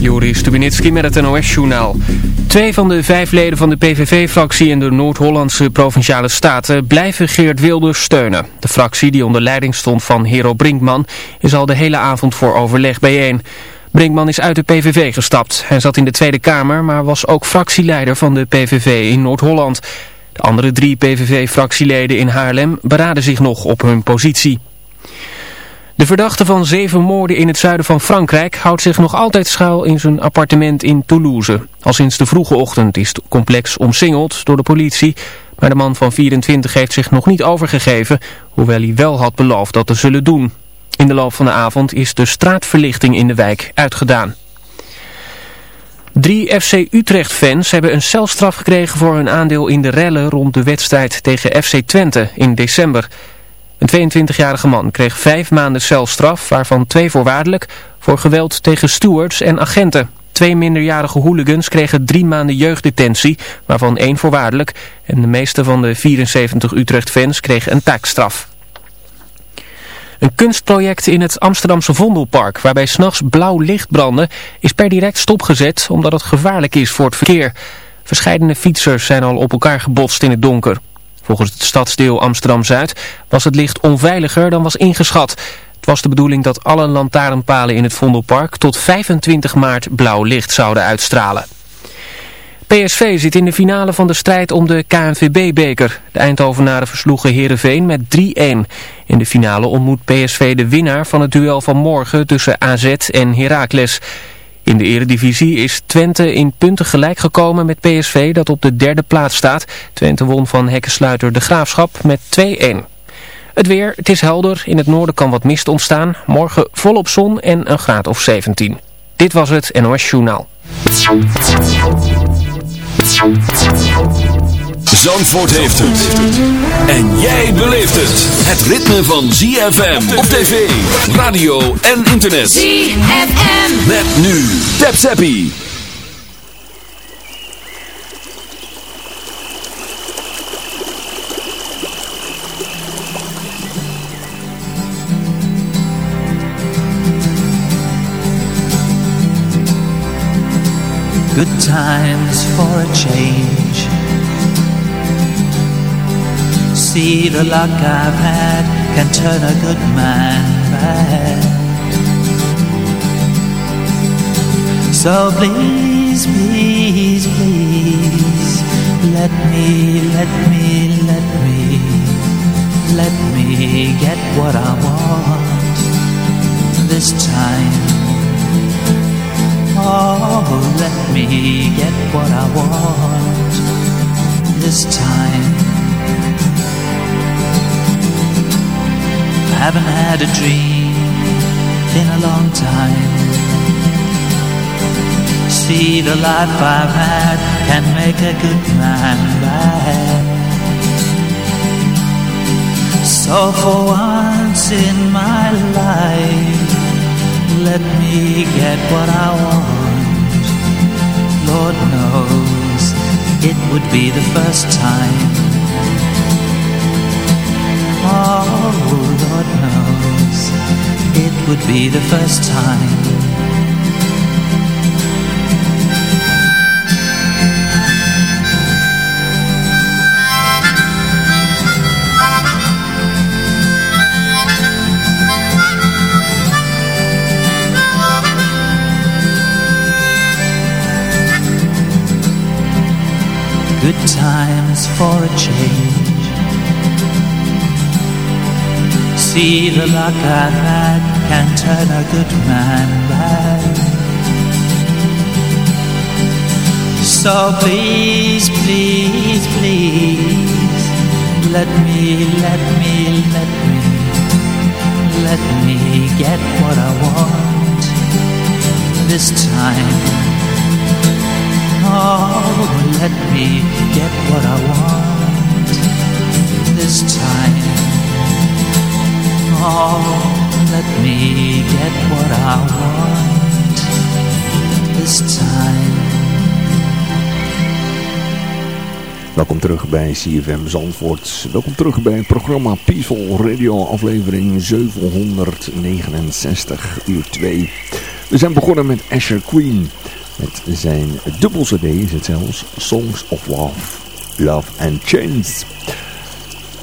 Joris Stubenitski met het NOS-journaal. Twee van de vijf leden van de PVV-fractie in de Noord-Hollandse Provinciale Staten blijven Geert Wilders steunen. De fractie, die onder leiding stond van Hero Brinkman, is al de hele avond voor overleg bijeen. Brinkman is uit de PVV gestapt. Hij zat in de Tweede Kamer, maar was ook fractieleider van de PVV in Noord-Holland. De andere drie PVV-fractieleden in Haarlem beraden zich nog op hun positie. De verdachte van zeven moorden in het zuiden van Frankrijk houdt zich nog altijd schuil in zijn appartement in Toulouse. Al sinds de vroege ochtend is het complex omsingeld door de politie, maar de man van 24 heeft zich nog niet overgegeven, hoewel hij wel had beloofd dat te zullen doen. In de loop van de avond is de straatverlichting in de wijk uitgedaan. Drie FC Utrecht-fans hebben een celstraf gekregen voor hun aandeel in de rellen rond de wedstrijd tegen FC Twente in december. Een 22-jarige man kreeg vijf maanden celstraf, waarvan twee voorwaardelijk, voor geweld tegen stewards en agenten. Twee minderjarige hooligans kregen drie maanden jeugddetentie, waarvan één voorwaardelijk. En de meeste van de 74 Utrecht-fans kregen een taakstraf. Een kunstproject in het Amsterdamse Vondelpark, waarbij s'nachts blauw licht brandde, is per direct stopgezet omdat het gevaarlijk is voor het verkeer. Verscheidene fietsers zijn al op elkaar gebotst in het donker. Volgens het stadsdeel Amsterdam-Zuid was het licht onveiliger dan was ingeschat. Het was de bedoeling dat alle lantaarnpalen in het Vondelpark tot 25 maart blauw licht zouden uitstralen. PSV zit in de finale van de strijd om de KNVB-beker. De Eindhovenaren versloegen Heerenveen met 3-1. In de finale ontmoet PSV de winnaar van het duel van morgen tussen AZ en Heracles. In de eredivisie is Twente in punten gelijk gekomen met PSV dat op de derde plaats staat. Twente won van hekkensluiter de Graafschap met 2-1. Het weer, het is helder. In het noorden kan wat mist ontstaan. Morgen volop zon en een graad of 17. Dit was het NOS Journaal. Zandvoort heeft het. En jij beleeft het. Het ritme van ZFM op tv, radio en internet. ZFM. Met nu. Tap Zappie. Good times for a change See the luck I've had Can turn a good man bad So please, please, please Let me, let me, let me Let me get what I want This time Oh, let me get what I want this time. Haven't had a dream in a long time. See, the life I've had can make a good man bad. So for once in my life let me get what I want. Lord knows it would be the first time. Oh, Lord knows it would be the first time. good times for a change. See the luck I've had can turn a good man bad. So please, please, please, let me, let me, let me, let me get what I want this time. Oh, let me get what I want this time. Oh, let me get what I want this time. Welkom terug bij CFM Zandvoort. Welkom terug bij het programma Peaceful Radio aflevering 769 uur 2. We zijn begonnen met Asher Queen. Met zijn dubbel cd is het zelfs. Songs of Love. Love and Chains.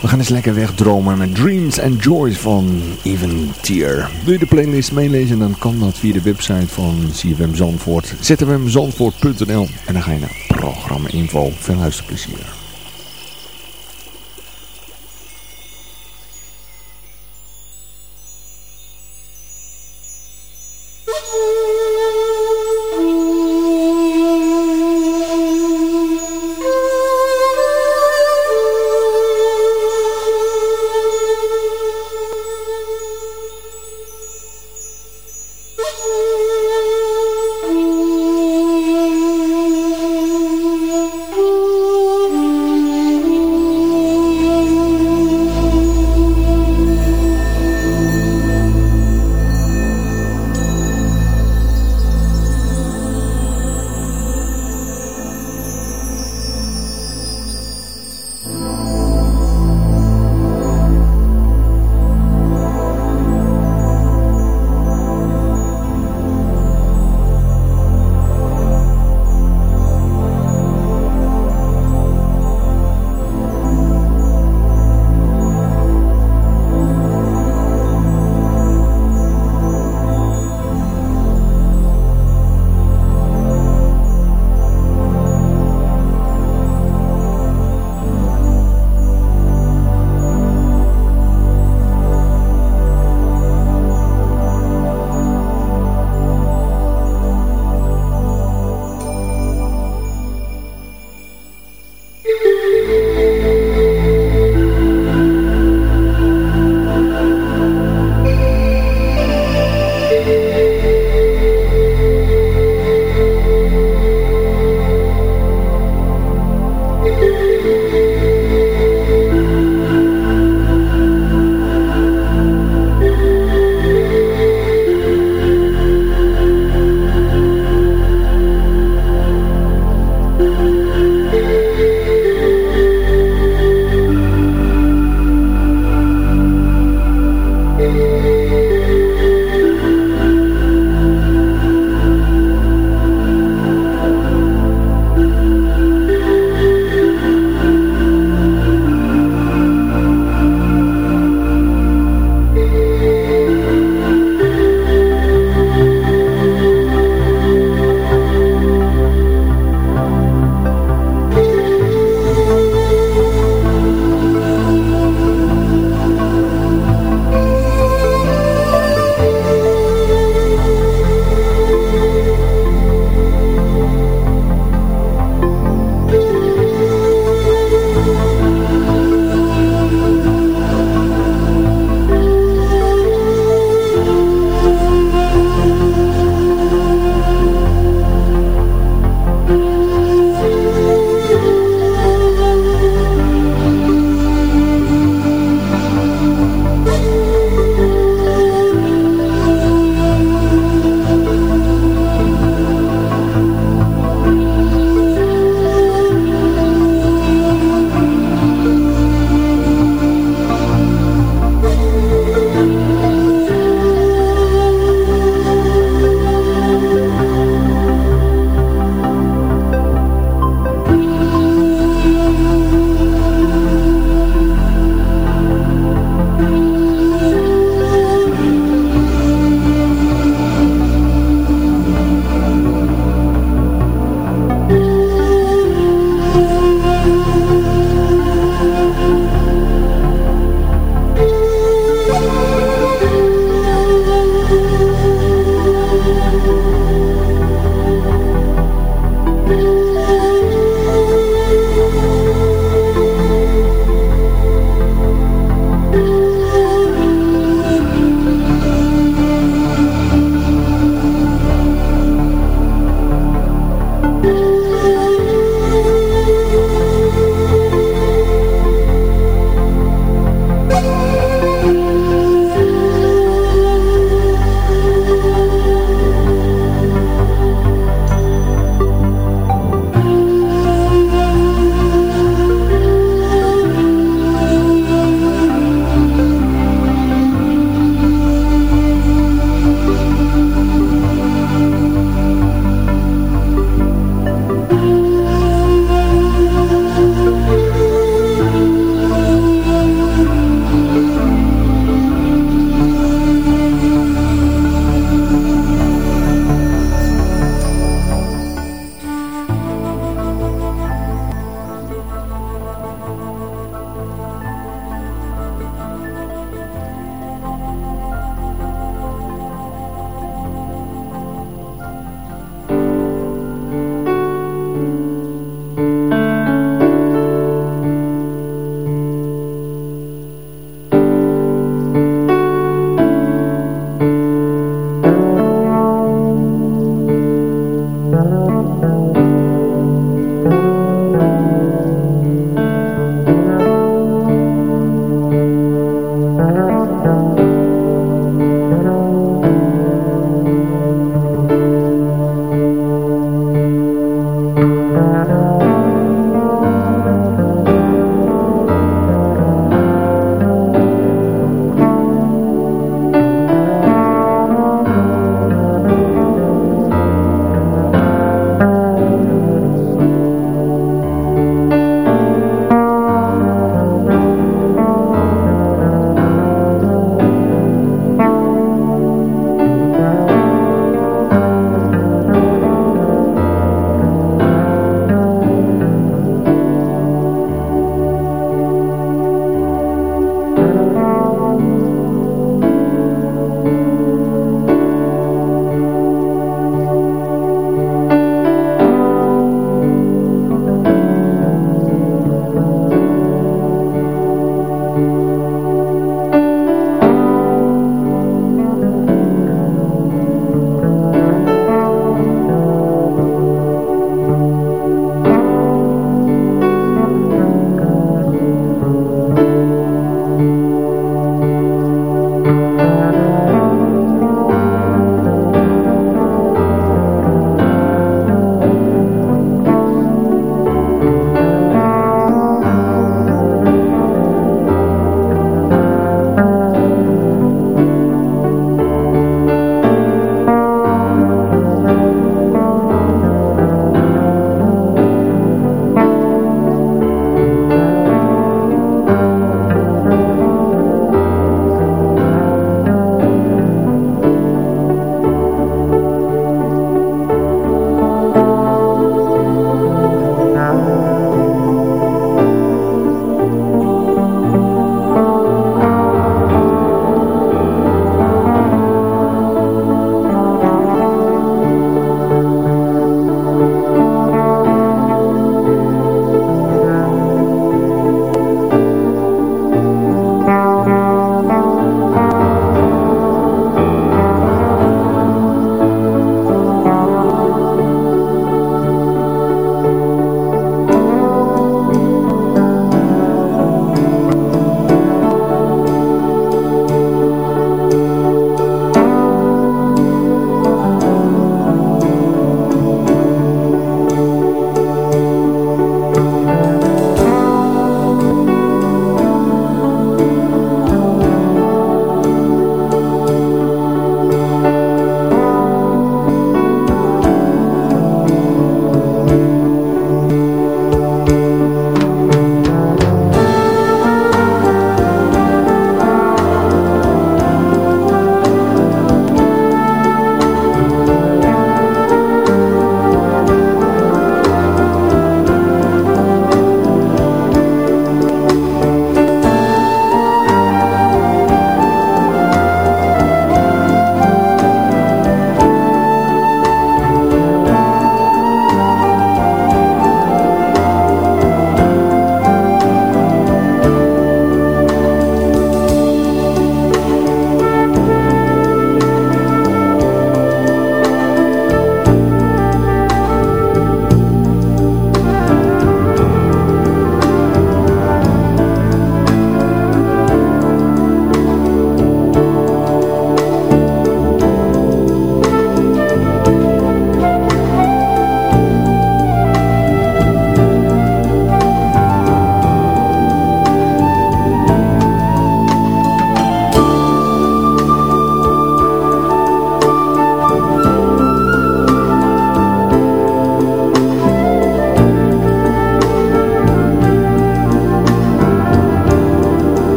We gaan eens lekker wegdromen met Dreams and Joys van Even Tier. Wil je de playlist meelezen, dan kan dat via de website van CFM Zandvoort. zfmzandvoort.nl en dan ga je naar programma info. Veel luisterplezier.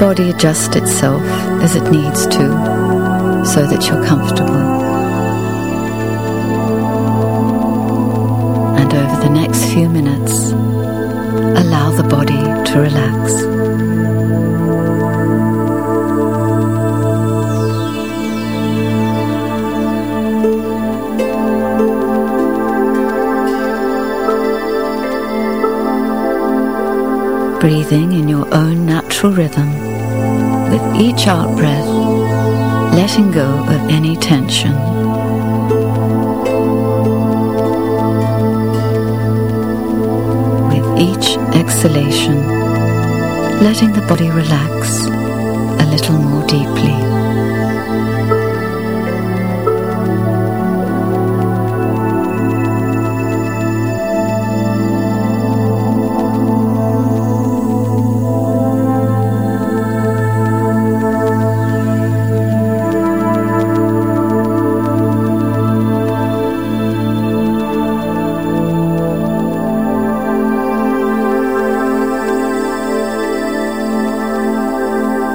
Body adjust itself as it needs to so that you're comfortable. And over the next few minutes, allow the body to relax. breathing in your own natural rhythm with each out breath, letting go of any tension. With each exhalation, letting the body relax a little more deeply.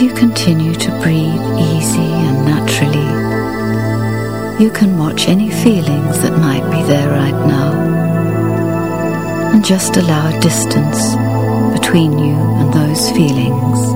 you. Continue to breathe easy and naturally, you can watch any feelings that might be there right now and just allow a distance between you and those feelings.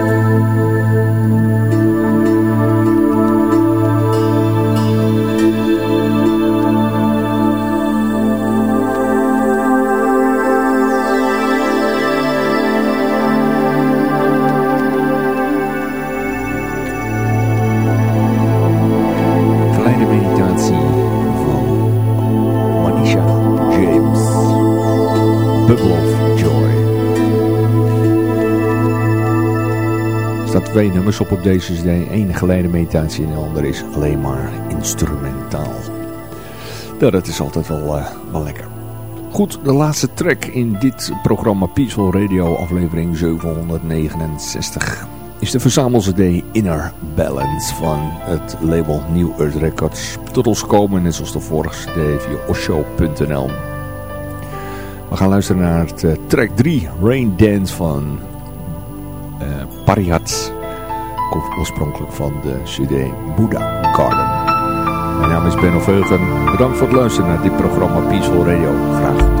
Twee nummers op op deze cd. Geleide meditatie en de andere is alleen maar instrumentaal. Nou, dat is altijd wel, uh, wel lekker. Goed, de laatste track in dit programma Peaceful Radio aflevering 769 is de verzamel-cd Inner Balance van het label New Earth Records. Tot ons komen, net zoals de vorige cd via osho.nl. We gaan luisteren naar het, uh, track 3, Rain Dance van uh, oorspronkelijk van de CD Buddha Garden. Mijn naam is Benno Veugen. Bedankt voor het luisteren naar dit programma Peaceful Radio. Graag